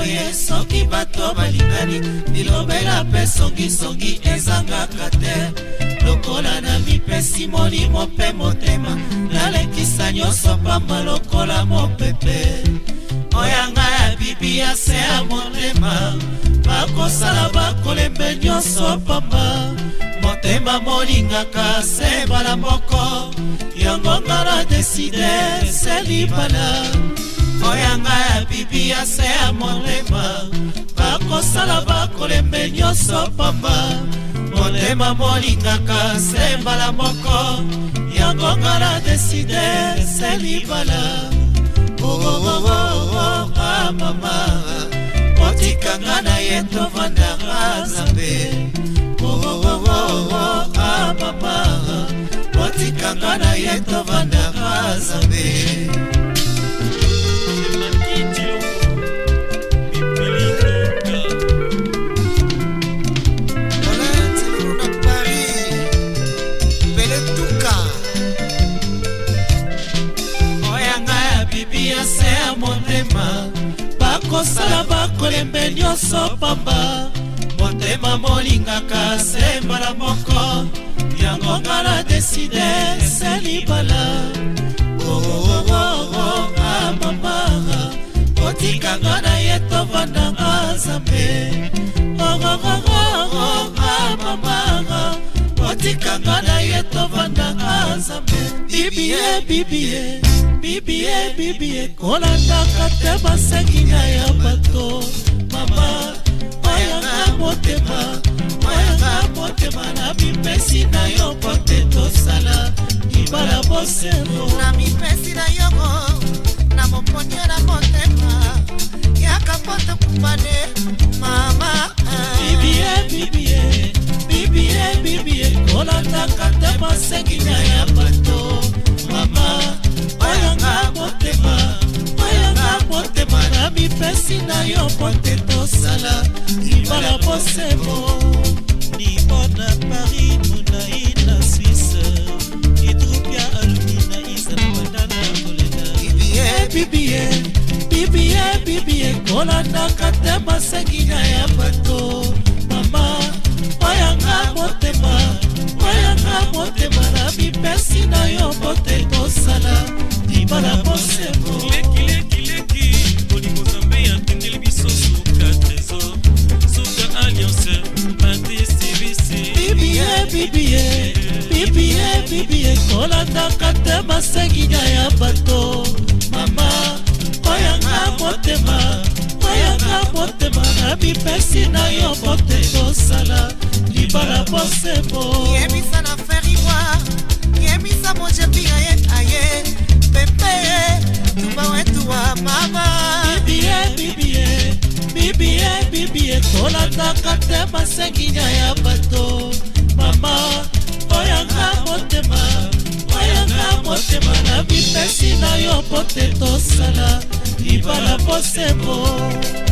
boye soki bato balingani bilobela mpe songisongi ezangaka te lokola na mipesi molimo mpe motema nalekisa nyonso pamba lokola mopepe oyanga ya bibi ya se ya motema bakosala bakolembe nyonso pamba motema molingaka se mbala moko yango ngana deside se libala oyanga ya bibi ya se ya molema bakosala bakolembe nyonso pamba motema molingaka se mbala moko yango ngala deside se libala ooooo amama otikanga na ye tovandaka nzambe ooooo amama otikanga na ye tovandaka nzambe kosala bakolembe nyonso pamba motema molingaka se mbala moko yango nga na deside se libala ooooo oh, oh, oh, amamara ah, otikanga na ye tovandanga nzambe ororororo amamara ah, otikanga na ye tovandanga nzambe bibie bibie bibie bibie kolandaka te basengi ngai ya bato mama mayanga motema mayanga motema na mipesi na yo mpo te tosala libala bosengo na mipesi na yongo na moponio na motema yaka mpo tokufane mama bibie bibie bibie bibie kolandaka te basengi ngai ya bato mama oyanga motema oyanga motema na mipesi na yo mpo te tosala libala posebo libo na paris monai na swisse etrupia alumina izala madana kolela bibie bibie bibie bibie kolandaka te masengina ya bato mama oyanga motema epa na bosembo lekilekileki bolingo nzambe yatengeli biso suka trésor suka alliance matisibisi bibie bibie bibie bibie kolandaka te masenginya ya bato mama koyanga motema koyanga motema na mipesi na yo bote kosala libala bosembo yebisa ezaka te masengina ya bato mama oyanga motema oyanga motema na bipesi na yo mpo te tosala libala mpo sembo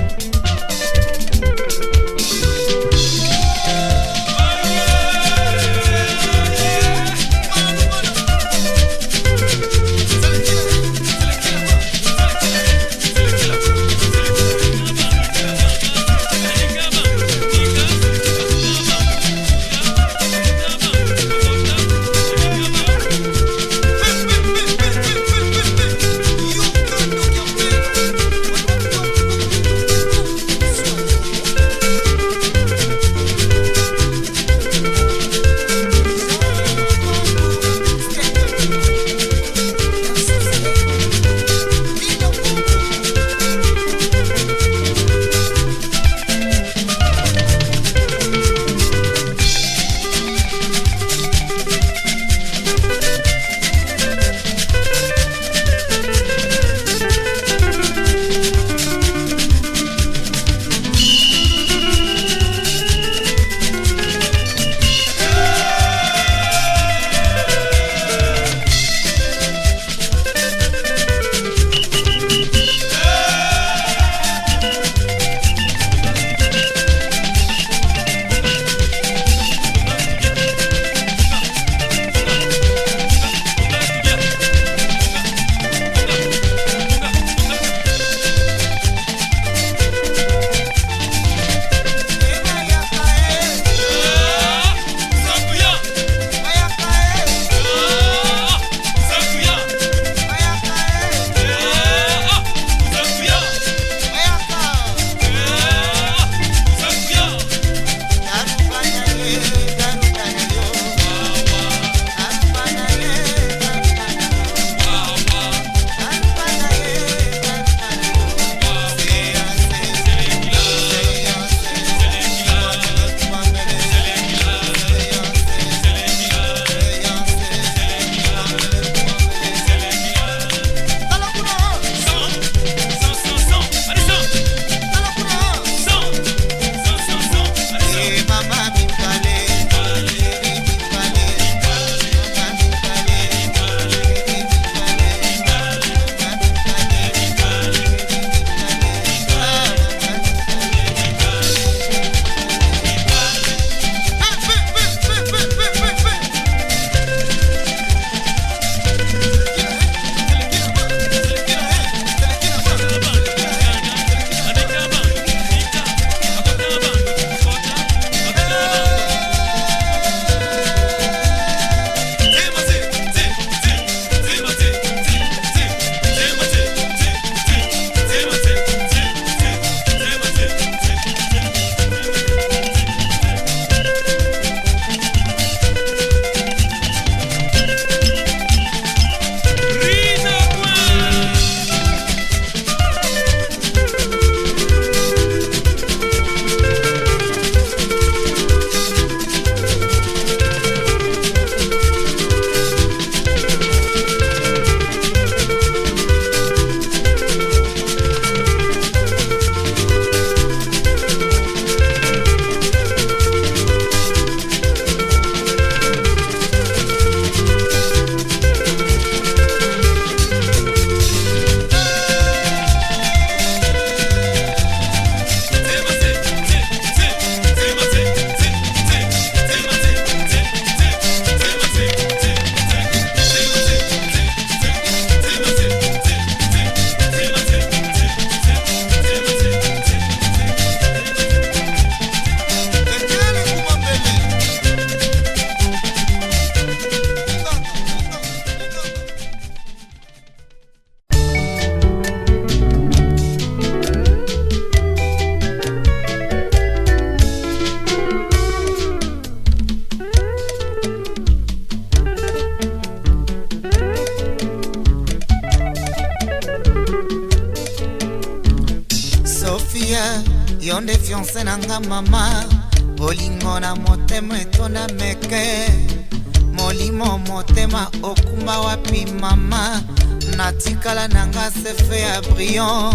orion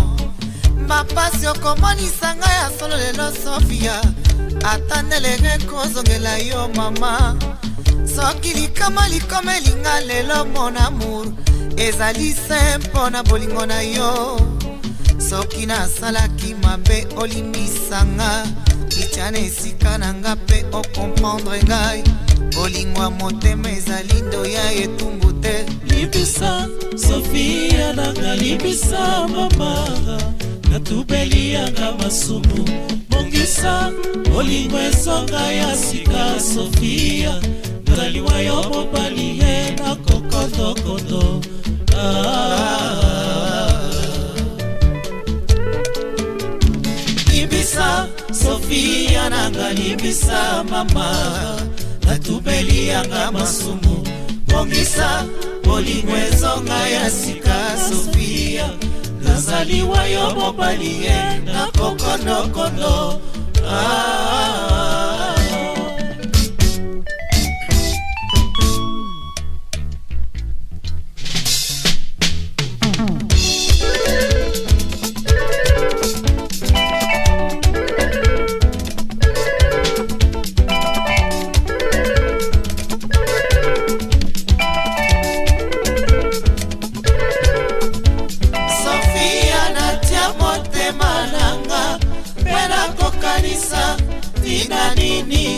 mapasi okomonisa ngai ya solo lelo sofia ata ndelenge kozongela yo mama soki likama likomelinga lelo mon amour ezali se mpo na bolingo na yo soki nasalaki mabe olimbisanga lityana esika na nga mpe okomprendre ngai bolingo ya motema ezali ndoya etumbu nalibisa sofia nangalibisa mama natubelianga masumu bongisa molingo esonga ya sika sofia nazaliwa yo mobali ye na kokotokoto ah. libisa sofia nanga libisa mama natubelianga masumu bongisa olingwezonga ya sika sofia nazaliwa yo mobali ye na kokonokolo ah, ah, ah.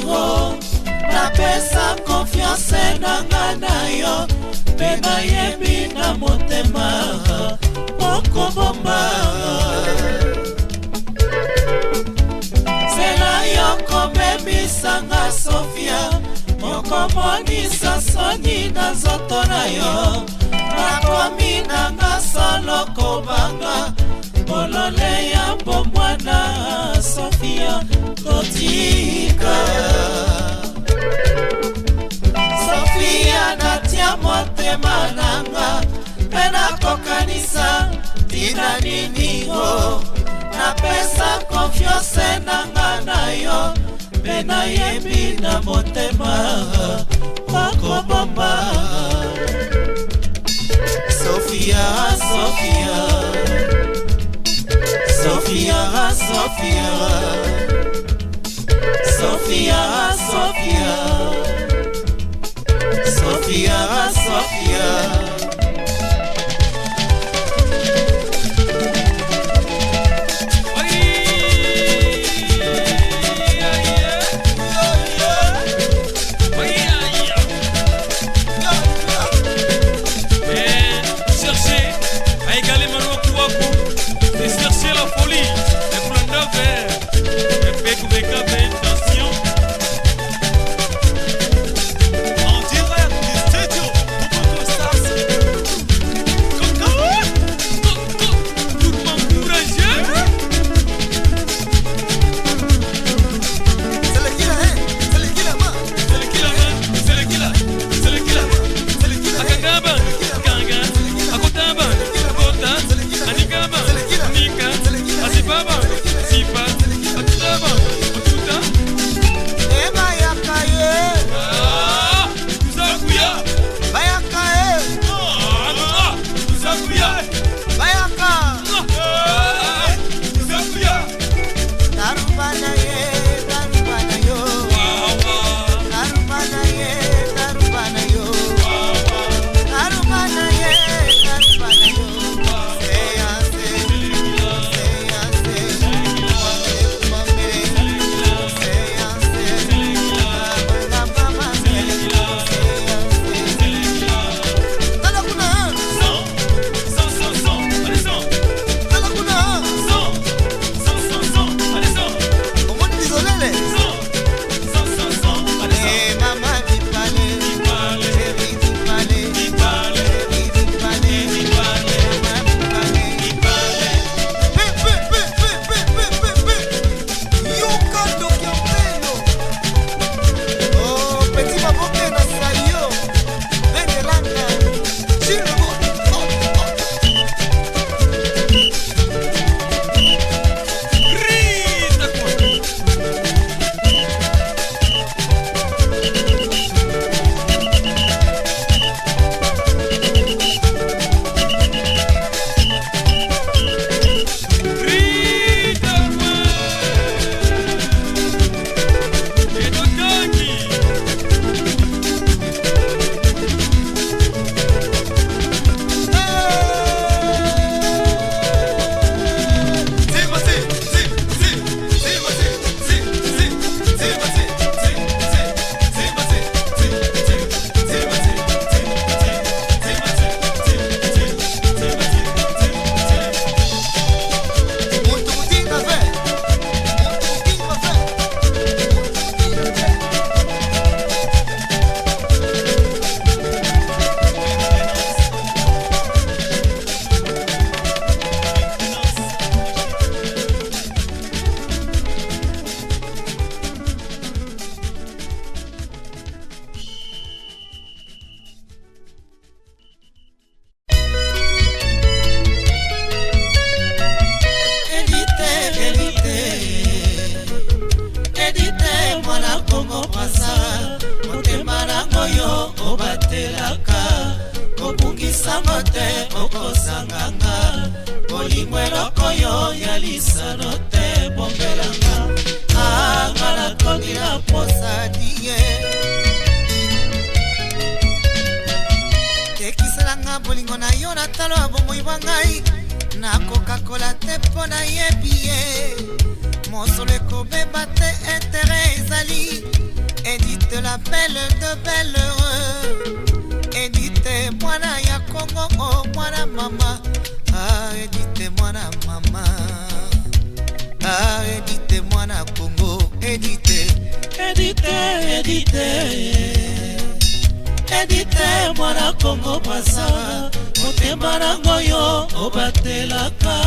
bolingo napesa konfiance nanga na yo mpe nayebi na motema okobomba nzela yo komebisanga sofia okomonisa soni na nzoto na yo nakomi nanga solo kobanga bolole ya bomwana sofia kotika sofia natia motema nanga mpe nakokanisa ntina niningo napesa konfiance nanga na yo mpe nayebi na motema okobomba sofia sofia sofia sofia Sophia, Sophia, Sophia, Sophia. ya kongo edite edite edite edite mwana kongo pasa motema nango yo obatelaka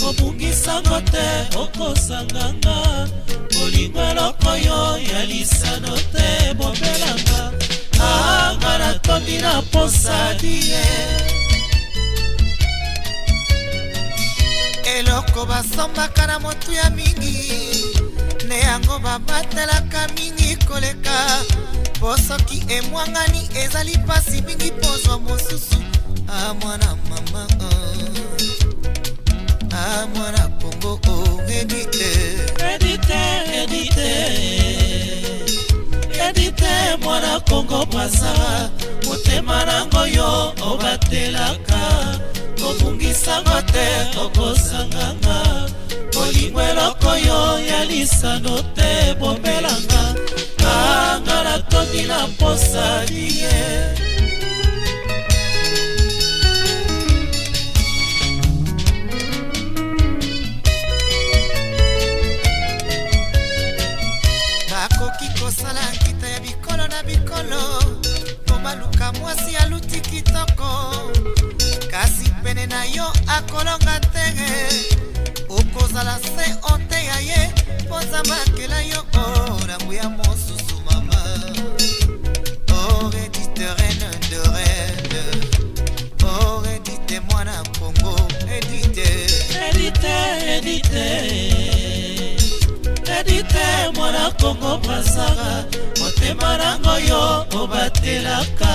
kobungisango te okosanganga kolingo eloko yo ya lisano te bobelanga ah, anga natondi na posadi ye eloko basombaka na motu ya mingi pene yango babatelaka mingi koleka mpo soki emwangani ezali mpasi mingi pozwa mosusu amwana ah, mama amwana ah. ah, pongo oh, edite edite edite edite mwana kongo brasara motema nango yo obatelaka kobungisanga te okosanganga kolingo eloko yo ya lisano te bomelanga kanga natondi na posa nie baluka mwasi aluti kitoko kasi pene na yo akolonga te okozala se ote ya ye mpo nzambe akela yo orambu oh, ya mosusu mama oredite oh, rene de rene oredite oh, mwana pongo edite edite edite, edite. obrasaka motema nango yo obatelaka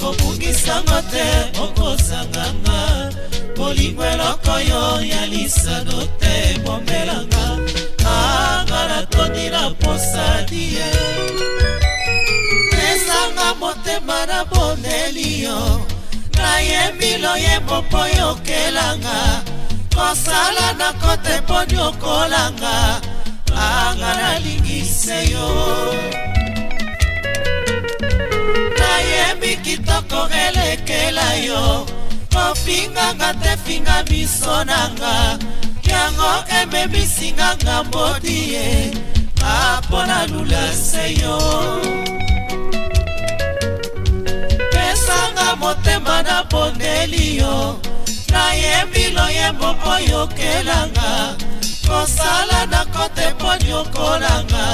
kobungisango te okozanganga bolingo eloko yo ya lisano te bomelanga anga natondi na posadi ye pesanga motema na boneli yo nayembi loyembo mpo yokelanga kosala na kote mpo niokolanga anga nalingise yo nayembi kitoko elekela yo ofinganga te finga miso nanga yango ememisinga ngambo die apo nalula se yo pesanga motema na bondeli yo nayembi loyembo mpo yokelanga kosala na kote mpo niokolanga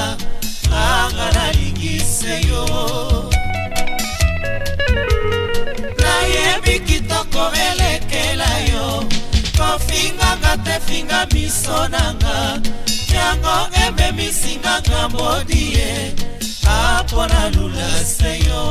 anga nalingise yo nayebi kitoko elekela yo kofinganga te finga miso nanga yango ememisinga ngambo die apo nalula se yo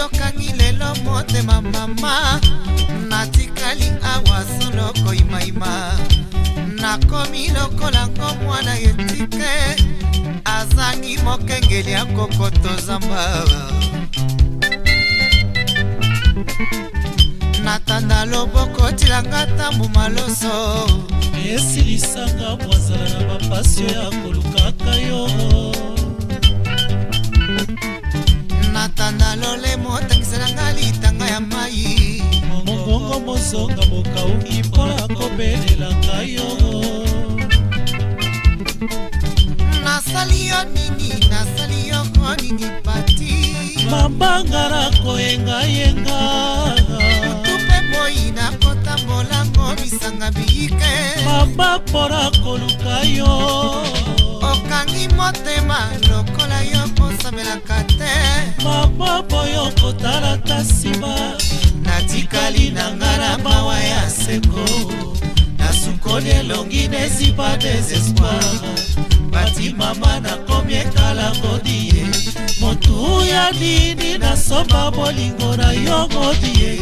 oyokangi lelo motema mama natikali awa solo koyimayima nakomi lokola ngo mwana yetike azangi mokengeli ya kokoto zamba natanda loboko tilanga tambu maloso esilisanga mwazala na bapasio ya kolukaka yo motangiselanga litanga ya mai mongongo mozonga bokauki mpona kobelelanga yo nasali yo nini nasali yo nini pati mabanga na koyengayenga utu mpe moi na kotambolango bisanga biike maba mpona koluka yo okangi motema lokola yo osamelaka te maboko yo kotala ta nsima natikali na nga na mawa ya seko nasukoli elongi nesipa desespoir bati mama nakomi ekala ngodiye motu ya nini nasomba bolingo na yo ngodiye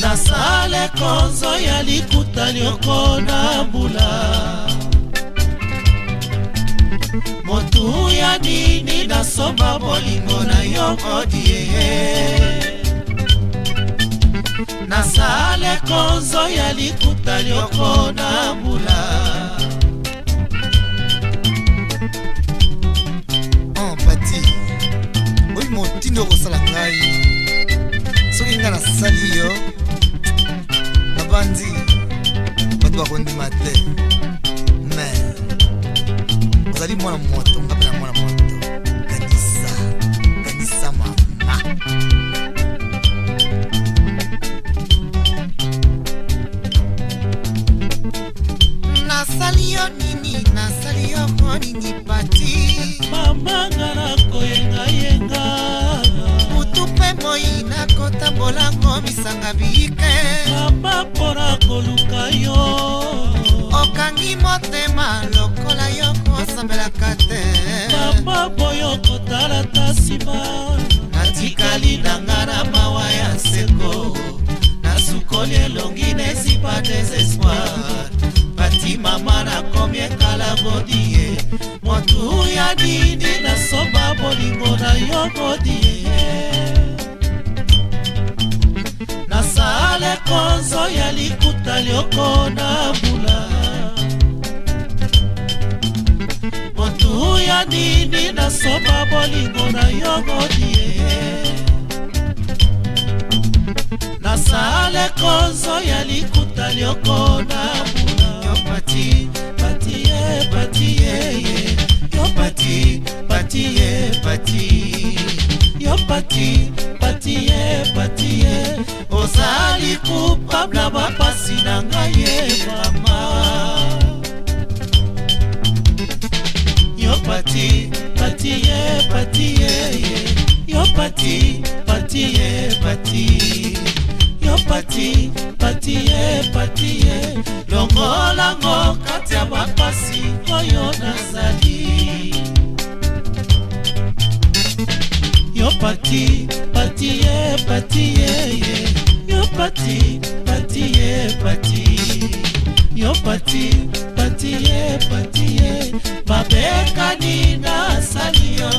nasala ekonzo ya likuta lioko na mbula motu ya nini nasomba bolingo na yo odie nasale konzo ya likuta lioko na mbula empati oh, oyi motindo okosala ngai soki ngai nasali yo nabandi bato bakondima te ozali mwana moto ngapela mwana moto kanisa kanisa mama nasali yo nini nasali yo monini pati mamanga nakoyengayenga butu mpe moi nakotambola komisanga biike mama mpo nakoluka yo okangi motema lokola yo basambelaka te papa boyo kotala ta nsima natikali na nga na mawa ya seko nasukoli elongi nesipa desespoir bati mama nakomi ekala bodie motu ya nini nasomba bolingo na yo bodie nasala konzo ya likuta lioko na bula ya nini nasoba bolingo na yo modie nasale konzo ya likuta lioko na muna yo pati pati ye pati ye ye yo pati pati ye pati yo pati pati ye pati ye ozali kupabla mapasi na ngai yeba pati ye yo pati pati ye pati yo pati pati ye pati ye longolango kati ya bapasi oyo nazali yo pati pati ye pati ye ye yo pati pati ye pati yo pati patie patie mabeka ni salio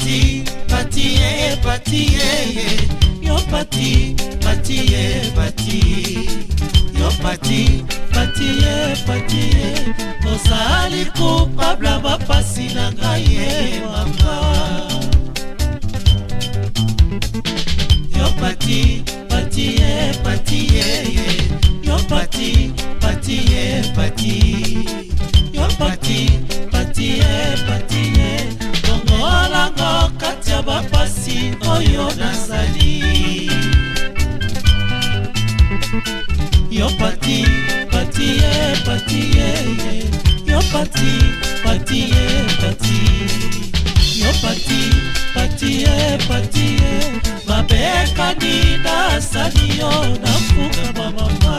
pati pati ye pati ye yo pati pati ye pati yo pati pati ye pati ye ozali kupabla bapasi na ngai ye mama yo pati pati ye pati ye yo pati pati ye pati, pati, ye, pati. ya bapasi oyo nazali yo pati patie patie yo pati patie pati yo pati patie patie babekani nasali yo nafuka bamama